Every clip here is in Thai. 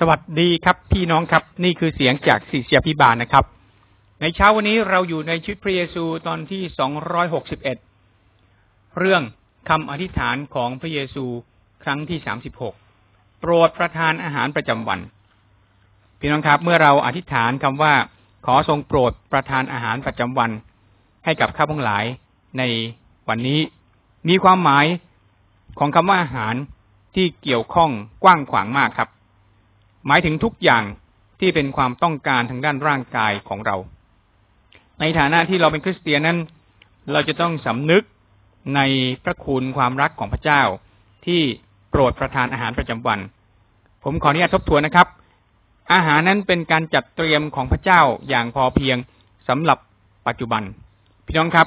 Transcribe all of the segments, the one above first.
สวัสดีครับพี่น้องครับนี่คือเสียงจากศิษยาพิบาลนะครับ ในเช้าวันนี้เราอยู่ในชุดพระเยซูตอนที่สองร้อยหกสิบเอ็ดเรื่องคำอธิษฐานของพระเยซูครั้งที่สามสิบหกโปรดประทานอาหารประจำวัน พี่น้องครับ เมื่อเราอธิษฐานคำว่า ขอทรงโปรดประทานอาหารประจำวัน ให้กับข้าพงหลายในวันนี้ มีความหมายของคำว่าอาหารที่เกี่ยวข้องกว้างขวางมากครับ หมายถึงทุกอย่างที่เป็นความต้องการทางด้านร่างกายของเรา ในฐานะที่เราเป็นคริสเตียนนั้น เราจะต้องสำนึกในพระคุณความรักของพระเจ้า ที่โปรดประทานอาหารประจำวัน ผมขออนุญาตทบทวนนะครับ อาหารนั้นเป็นการจัดเตรียมของพระเจ้าอย่างพอเพียงสำหรับปัจจุบัน พี่น้องครับ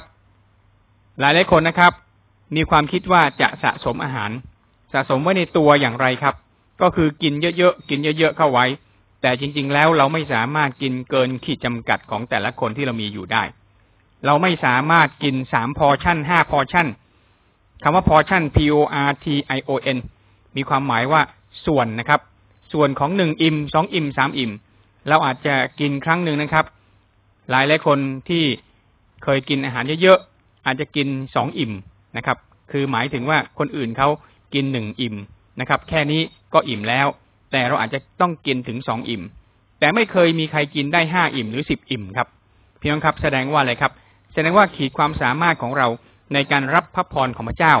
หลายหลายคนนะครับ มีความคิดว่าจะสะสมอาหาร สะสมไว้ในตัวอย่างไรครับ ก็คือกินเยอะๆกินเยอะๆเข้าไว้ แต่จริง ๆ แล้วเราไม่สามารถกินเกินขีดจำกัดของแต่ละคนที่เรามีอยู่ได้ เราไม่สามารถกินสามพอชั่นห้าพอชั่นคำว่าพอชั่น P O R T I O N มีความหมายว่าส่วนนะครับ ส่วนของหนึ่งอิ่มสองอิ่มสามอิ่ม เราอาจจะกินครั้งหนึ่งนะครับ หลายหลายคนที่เคยกินอาหารเยอะๆอาจจะกินสองอิ่มนะครับ คือหมายถึงว่าคนอื่นเขากินหนึ่งอิ่มนะครับ แค่นี้ ก็อิ่มแล้ว แต่เราอาจจะต้องกินถึงสองอิ่ม แต่ไม่เคยมีใครกินได้ห้าอิ่มหรือสิบอิ่มครับพี่น้องครับ แสดงว่าอะไรครับ แสดงว่าขีดความสามารถของเราในการรับพระพรของพระเจ้า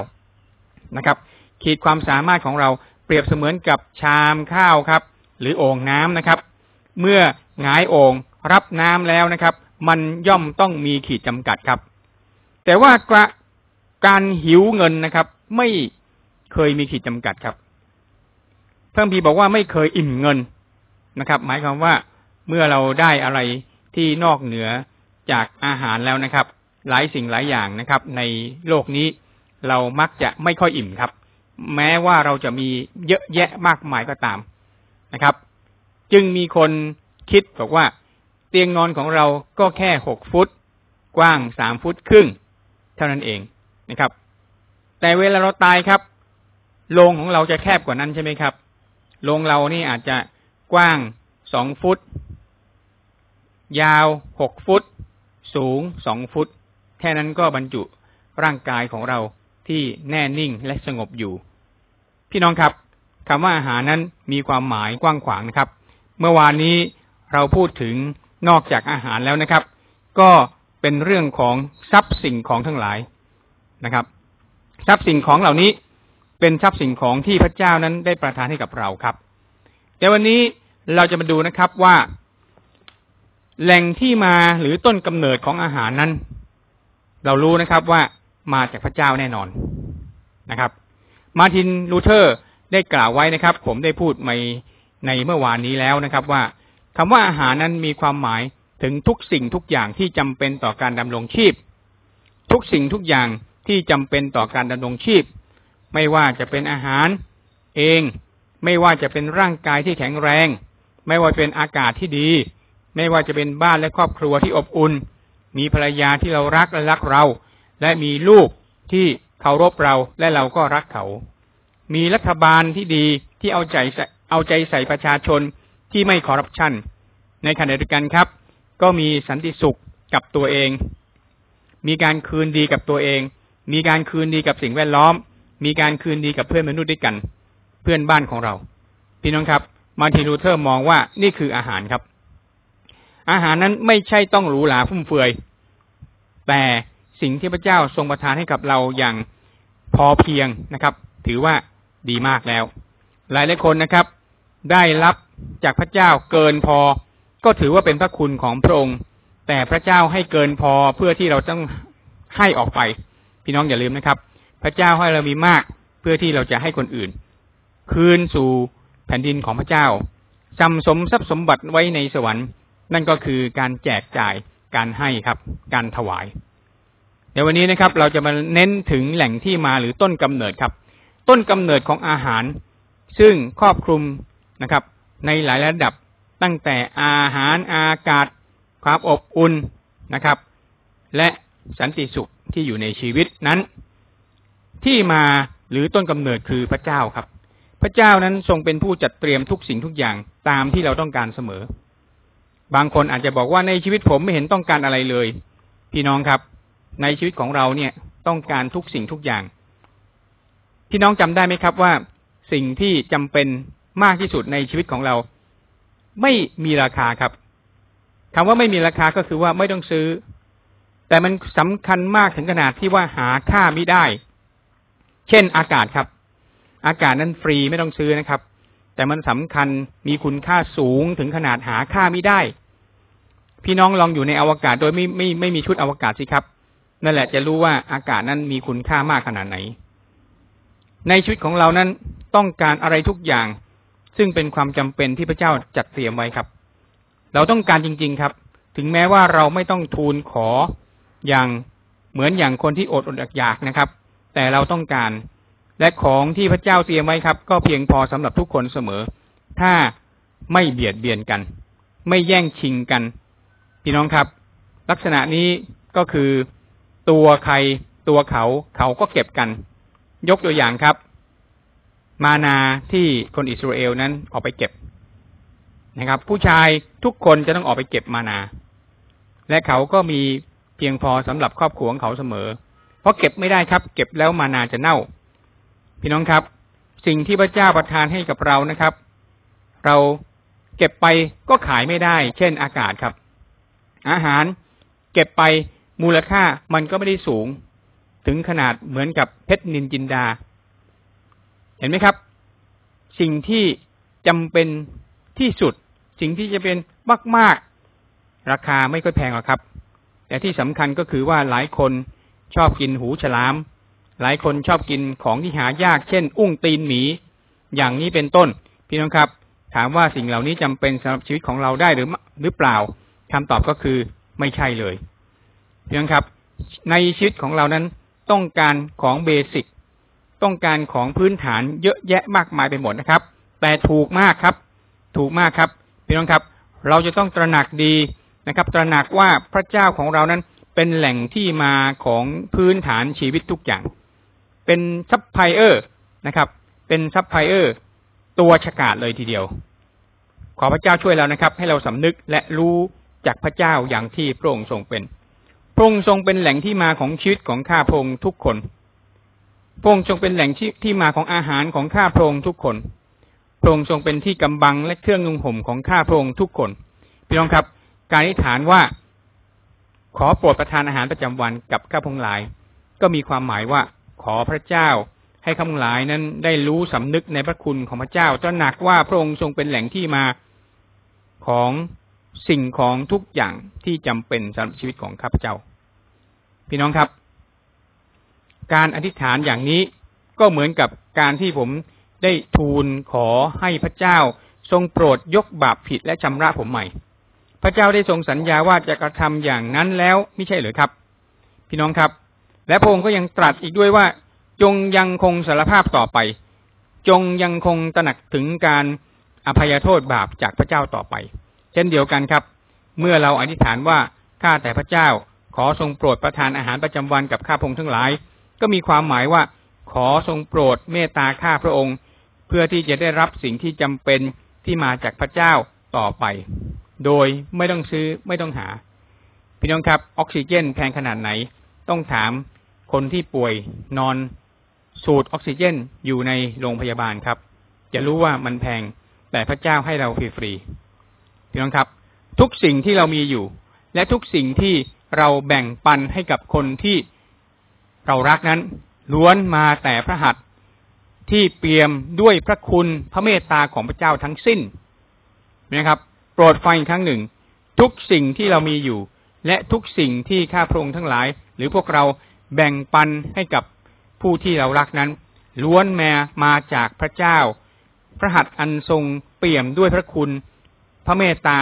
นะครับ ขีดความสามารถของเราเปรียบเสมือนกับชามข้าวครับ หรือโอ่งน้ำนะครับ เมื่อหงายโอ่งรับน้ำแล้วนะครับ มันย่อมต้องมีขีดจำกัดครับ แต่ว่าการหิวเงินนะครับ ไม่เคยมีขีดจำกัดครับ พิ่มพีบอกว่าไม่เคยอิ่มเงินนะครับ หมายความว่าเมื่อเราได้อะไรที่นอกเหนือจากอาหารแล้วนะครับ หลายสิ่งหลายอย่างนะครับ ในโลกนี้เรามักจะไม่ค่อยอิ่มครับ แม้ว่าเราจะมีเยอะแยะมากมายก็ตามนะครับ จึงมีคนคิดบอกว่า เตียงนอนของเราก็แค่หกฟุต กว้างสามฟุตครึ่ง เท่านั้นเองนะครับ แต่เวลาเราตายครับโรงของเราจะแคบกว่านั้นใช่ไหมครับ โรงเรานี่อาจจะกว้างสองฟุต ยาวหกฟุต สูงสองฟุต แค่นั้นก็บรรจุร่างกายของเราที่แน่นิ่งและสงบอยู่ พี่น้องครับคำว่าอาหารนั้นมีความหมายกว้างขวางนะครับ เมื่อวานนี้เราพูดถึงนอกจากอาหารแล้วนะครับ ก็เป็นเรื่องของทรัพย์สิ่งของทั้งหลายนะครับ ทรัพย์สิ่งของเหล่านี้ เป็นทรัพย์สินของที่พระเจ้านั้นได้ประทานให้กับเราครับ แต่วันนี้เราจะมาดูนะครับว่า แหล่งที่มาหรือต้นกำเนิดของอาหารนั้น เรารู้นะครับว่ามาจากพระเจ้าแน่นอนนะครับ มาร์ตินลูเธอร์ได้กล่าวไว้นะครับ ผมได้พูดในในเมื่อวานนี้แล้วนะครับ ว่าคำว่าอาหารนั้นมีความหมายถึงทุกสิ่งทุกอย่างที่จำเป็นต่อการดำรงชีพ ทุกสิ่งทุกอย่างที่จำเป็นต่อการดำรงชีพ ไม่ว่าจะเป็นอาหารเอง ไม่ว่าจะเป็นร่างกายที่แข็งแรง ไม่ว่าเป็นอากาศที่ดี ไม่ว่าจะเป็นบ้านและครอบครัวที่อบอุ่น มีภรรยาที่เรารักและรักเรา และมีลูกที่เคารพเราและเราก็รักเขา มีรัฐบาลที่ดีที่เอาใจเอาใจใส่ประชาชนที่ไม่คอร์รัปชัน ในขณะเดียวกันครับ ก็มีสันติสุขกับตัวเอง มีการคืนดีกับตัวเอง มีการคืนดีกับสิ่งแวดล้อม มีการคืนดีกับเพื่อนมนุษย์ด้วยกัน เพื่อนบ้านของเรา พี่น้องครับมาร์ตินลูเธอร์มองว่านี่คืออาหารครับ อาหารนั้นไม่ใช่ต้องหรูหราฟุ่มเฟือย แต่สิ่งที่พระเจ้าทรงประทานให้กับเราอย่างพอเพียงนะครับ ถือว่าดีมากแล้ว หลายหลายคนนะครับ ได้รับจากพระเจ้าเกินพอ ก็ถือว่าเป็นพระคุณของพระองค์ แต่พระเจ้าให้เกินพอเพื่อที่เราต้องให้ออกไป พี่น้องอย่าลืมนะครับ พระเจ้าให้เรามีมากเพื่อที่เราจะให้คนอื่น คืนสู่แผ่นดินของพระเจ้าจำสมทรัพย์สมบัติไว้ในสวรรค์ นั่นก็คือการแจกจ่ายการให้ครับ การถวายเดี๋ยววันนี้นะครับ เราจะมาเน้นถึงแหล่งที่มาหรือต้นกำเนิดครับ ต้นกำเนิดของอาหาร ซึ่งครอบคลุมนะครับ ในหลายระดับตั้งแต่อาหารอากาศ ความอบอุ่นนะครับ และสันติสุขที่อยู่ในชีวิตนั้น ที่มาหรือต้นกำเนิดคือพระเจ้าครับ พระเจ้านั้นทรงเป็นผู้จัดเตรียมทุกสิ่งทุกอย่างตามที่เราต้องการเสมอ บางคนอาจจะบอกว่าในชีวิตผมไม่เห็นต้องการอะไรเลย พี่น้องครับ ในชีวิตของเราเนี่ยต้องการทุกสิ่งทุกอย่าง พี่น้องจำได้ไหมครับว่า สิ่งที่จำเป็นมากที่สุดในชีวิตของเรา ไม่มีราคาครับคำว่าไม่มีราคาก็คือว่าไม่ต้องซื้อ แต่มันสำคัญมากถึงขนาดที่ว่าหาค่าไม่ได้ เช่นอากาศครับ อากาศนั้นฟรีไม่ต้องซื้อนะครับ แต่มันสำคัญมีคุณค่าสูงถึงขนาดหาค่าไม่ได้ พี่น้องลองอยู่ในอวกาศโดยไม่ไม่ไม่มีชุดอวกาศสิครับ นั่นแหละจะรู้ว่าอากาศนั้นมีคุณค่ามากขนาดไหน ในชีวิตของเรานั้นต้องการอะไรทุกอย่าง ซึ่งเป็นความจำเป็นที่พระเจ้าจัดเตรียมไว้ครับ เราต้องการจริง ๆครับ ถึงแม้ว่าเราไม่ต้องทูลขออย่างเหมือนอย่างคนที่อดอดอยากนะครับ แต่เราต้องการ และของที่พระเจ้าเตรียมไว้ครับ ก็เพียงพอสำหรับทุกคนเสมอ ถ้าไม่เบียดเบียนกัน ไม่แย่งชิงกัน พี่น้องครับ ลักษณะนี้ก็คือตัวใครตัวเขาเขาก็เก็บกัน ยกตัวอย่างครับ มานาที่คนอิสราเอลนั้นออกไปเก็บนะครับ ผู้ชายทุกคนจะต้องออกไปเก็บมานา และเขาก็มีเพียงพอสำหรับครอบครัวของเขาเสมอ เพราะเก็บไม่ได้ครับ เก็บแล้วมานาจะเน่า พี่น้องครับ สิ่งที่พระเจ้าประทานให้กับเรานะครับ เราเก็บไปก็ขายไม่ได้ เช่นอากาศครับ อาหารเก็บไปมูลค่ามันก็ไม่ได้สูง ถึงขนาดเหมือนกับเพชรนินจินดา เห็นไหมครับ สิ่งที่จำเป็นที่สุด สิ่งที่จะเป็นมาก ๆ ราคาไม่ค่อยแพงหรอกครับ แต่ที่สำคัญก็คือว่าหลายคน ชอบกินหูฉลาม หลายคนชอบกินของที่หายากเช่น อุ้งตีนหมี อย่างนี้เป็นต้น พี่น้องครับ ถามว่าสิ่งเหล่านี้จำเป็นสำหรับชีวิตของเราได้หรือหรือเปล่าคำตอบก็คือไม่ใช่เลยพี่น้องครับ ในชีวิตของเรานั้นต้องการของเบสิกต้องการของพื้นฐานเยอะแยะมากมายไปหมดนะครับ แต่ถูกมากครับ ถูกมากครับพี่น้องครับ เราจะต้องตระหนักดีนะครับ ตระหนักว่าพระเจ้าของเรานั้น เป็นแหล่งที่มาของพื้นฐานชีวิตทุกอย่าง เป็นซัพพลายเออร์นะครับ เป็นซัพพลายเออร์ตัวฉกาจเลยทีเดียว ขอพระเจ้าช่วยเรานะครับ ให้เราสำนึกและรู้จากพระเจ้าอย่างที่พระองค์ทรงเป็น พระองค์ทรงเป็นแหล่งที่มาของชีวิตของข้าพระองค์ทุกคน พระองค์ทรงเป็นแหล่งที่ที่มาของอาหารของข้าพระองค์ทุกคน พระองค์ทรงเป็นที่กำบังและเครื่องนุ่งห่มของข้าพระองค์ทุกคน พี่น้องครับ การอธิษฐานว่า ขอโปรดประทานอาหารประจำวันกับข้าพงหลาย ก็มีความหมายว่า ขอพระเจ้า ให้ข้าพงหลายนั้นได้รู้สำนึกในพระคุณของพระเจ้าตระหนักว่าพระองค์ทรงเป็นแหล่งที่มาของสิ่งของทุกอย่างที่จำเป็นสำหรับชีวิตของข้าพเจ้า พี่น้องครับ การอธิษฐานอย่างนี้ก็เหมือนกับการที่ผมได้ทูลขอให้พระเจ้า ทรงโปรดยกบาปผิดและชำระผมใหม่ พระเจ้าได้ทรงสัญญาว่าจะกระทำอย่างนั้นแล้วไม่ใช่หรือครับ พี่น้องครับ และพระองค์ก็ยังตรัสอีกด้วยว่า จงยังคงสารภาพต่อไป จงยังคงตระหนักถึงการอภัยโทษบาปจากพระเจ้าต่อไป เช่นเดียวกันครับ เมื่อเราอธิษฐานว่าข้าแต่พระเจ้า ขอทรงโปรดประทานอาหารประจำวันกับข้าพงทั้งหลาย ก็มีความหมายว่า ขอทรงโปรดเมตตาข้าพระองค์ เพื่อที่จะได้รับสิ่งที่จำเป็นที่มาจากพระเจ้าต่อไป โดยไม่ต้องซื้อไม่ต้องหา พี่น้องครับ ออกซิเจนแพงขนาดไหน ต้องถามคนที่ป่วยนอนสูดออกซิเจนอยู่ในโรงพยาบาลครับ จะรู้ว่ามันแพงแต่พระเจ้าให้เราฟรีๆพี่น้องครับ ทุกสิ่งที่เรามีอยู่ และทุกสิ่งที่เราแบ่งปันให้กับคนที่เรารักนั้น ล้วนมาแต่พระหัตถ์ที่เปี่ยมด้วยพระคุณพระเมตตาของพระเจ้าทั้งสิ้นนะครับ รดฟังอีกครั้งหนึ่ง ทุกสิ่งที่เรามีอยู่ และทุกสิ่งที่ข้าพระองค์ทั้งหลาย หรือพวกเราแบ่งปันให้กับผู้ที่เรารักนั้น ล้วนแมามาจากพระเจ้า พระหัตถ์อันทรงเปี่ยมด้วยพระคุณ พระเมตตา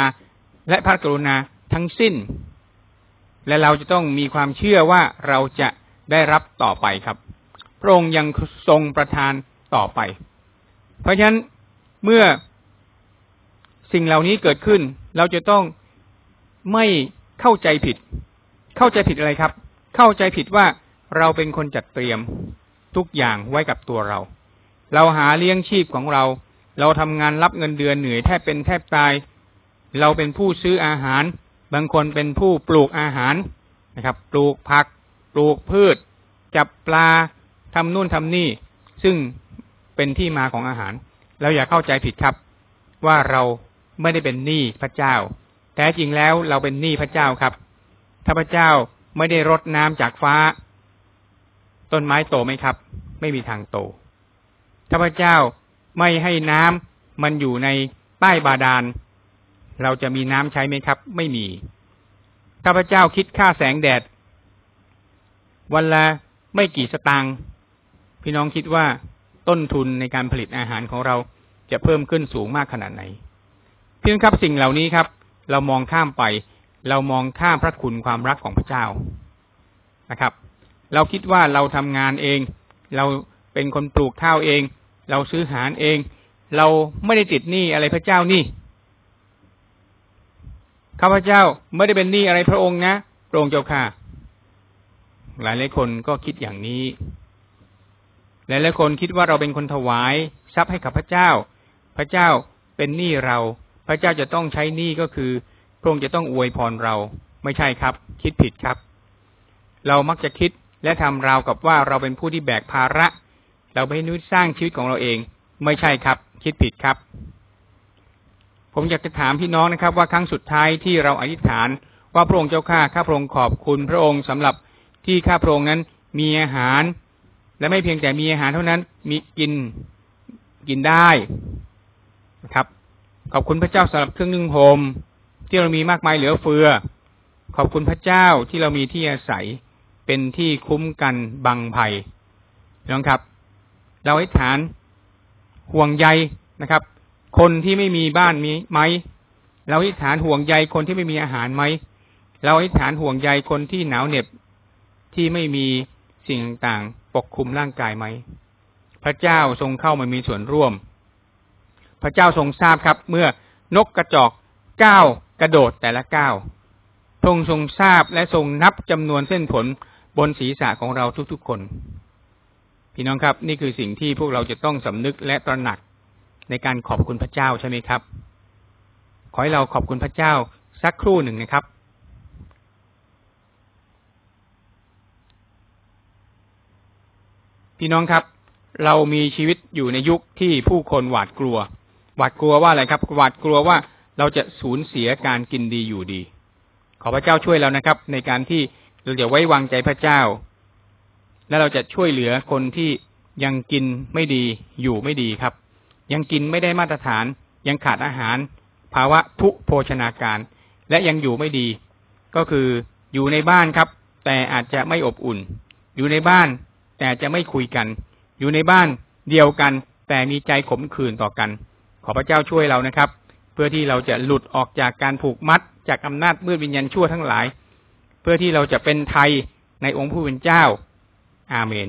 และพระกรุณาทั้งสิ้น และเราจะต้องมีความเชื่อว่าเราจะได้รับต่อไปครับ พระองค์ยังทรงประทานต่อไป เพราะฉะนั้นเมื่อ สิ่งเหล่านี้เกิดขึ้น เราจะต้องไม่เข้าใจผิด เข้าใจผิดอะไรครับ เข้าใจผิดว่าเราเป็นคนจัดเตรียมทุกอย่างไว้กับตัวเรา เราหาเลี้ยงชีพของเรา เราทำงานรับเงินเดือนเหนื่อยแทบเป็นแทบตาย เราเป็นผู้ซื้ออาหาร บางคนเป็นผู้ปลูกอาหารนะครับ ปลูกผัก ปลูกพืช จับปลาทำนู่นทำนี่ ซึ่งเป็นที่มาของอาหาร เราอย่าเข้าใจผิดครับ ว่าเรา ไม่ได้เป็นหนี้พระเจ้า แท้จริงแล้วเราเป็นหนี้พระเจ้าครับ ถ้าพระเจ้าไม่ได้รดน้ำจากฟ้า ต้นไม้โตไหมครับ ไม่มีทางโต ถ้าพระเจ้าไม่ให้น้ำมันอยู่ในใต้บาดาล เราจะมีน้ำใช้ไหมครับ ไม่มี ถ้าพระเจ้าคิดค่าแสงแดด วันละไม่กี่สตางค์พี่น้องคิดว่าต้นทุนในการผลิตอาหารของเราจะเพิ่มขึ้นสูงมากขนาดไหน เพียงครับสิ่งเหล่านี้ครับ เรามองข้ามไป เรามองข้ามพระคุณความรักของพระเจ้านะครับ เราคิดว่าเราทำงานเอง เราเป็นคนปลูกข้าวเอง เราซื้อหารเอง เราไม่ได้ติดหนี้อะไรพระเจ้านี่ข้าพเจ้าไม่ได้เป็นหนี้อะไรพระองค์นะพระองค์เจ้าค่ะ หลายหลายคนก็คิดอย่างนี้ หลายหลายคนคิดว่าเราเป็นคนถวายทรัพย์ให้กับพระเจ้า พระเจ้าเป็นหนี้เรา พระเจ้าจะต้องใช้หนี้ก็คือพระองค์จะต้องอวยพรเรา ไม่ใช่ครับ คิดผิดครับ เรามักจะคิดและทำราวกับว่าเราเป็นผู้ที่แบกภาระ เราไม่นุสร้างชีวิตของเราเอง ไม่ใช่ครับ คิดผิดครับ ผมอยากจะถามพี่น้องนะครับ ว่าครั้งสุดท้ายที่เราอธิษฐาน ว่าพระองค์เจ้าข้าข้าพระองค์ขอบคุณพระองค์สำหรับที่ข้าพระองค์นั้นมีอาหาร และไม่เพียงแต่มีอาหารเท่านั้นมีกินกินได้นะครับ ขอบคุณพระเจ้าสำหรับเครื่องนึ่งโฮมที่เรามีมากมายเหลือเฟือ ขอบคุณพระเจ้าที่เรามีที่อาศัยเป็นที่คุ้มกันบังภัยน้องครับ เราให้ฐานห่วงใยนะครับ คนที่ไม่มีบ้านมีไหม เราให้ฐานห่วงใยคนที่ไม่มีอาหารไหม เราให้ฐานห่วงใยคนที่หนาวเหน็บที่ไม่มีสิ่งต่างๆปกคลุมร่างกายไหม พระเจ้าทรงเข้ามามีส่วนร่วม พระเจ้าทรงทราบครับ เมื่อนกกระจอกก้าวกระโดดแต่ละก้าวพระองค์ทรงทราบและทรงนับจำนวนเส้นผลบนศีรษะของเราทุกๆคน พี่น้องครับ นี่คือสิ่งที่พวกเราจะต้องสำนึกและตระหนักในการขอบคุณพระเจ้าใช่ไหมครับ ขอให้เราขอบคุณพระเจ้าสักครู่หนึ่งนะครับพี่น้องครับ เรามีชีวิตอยู่ในยุคที่ผู้คนหวาดกลัว หวาดกลัวว่าอะไรครับ หวาดกลัวว่าเราจะสูญเสียการกินดีอยู่ดี ขอพระเจ้าช่วยเรานะครับ ในการที่เราจะไว้วางใจพระเจ้า และเราจะช่วยเหลือคนที่ยังกินไม่ดีอยู่ไม่ดีครับ ยังกินไม่ได้มาตรฐาน ยังขาดอาหาร ภาวะทุโภชนาการ และยังอยู่ไม่ดี ก็คืออยู่ในบ้านครับ แต่อาจจะไม่อบอุ่น อยู่ในบ้าน แต่จะไม่คุยกัน อยู่ในบ้านเดียวกัน แต่มีใจขมขื่นต่อกัน อพระเจ้าช่วยเรานะครับ เพื่อที่เราจะหลุดออกจากการผูกมัดจากอำนาจมืดวิญญาณชั่วทั้งหลาย เพื่อที่เราจะเป็นไทยในองค์ผู้เป็นเจ้า อาเมน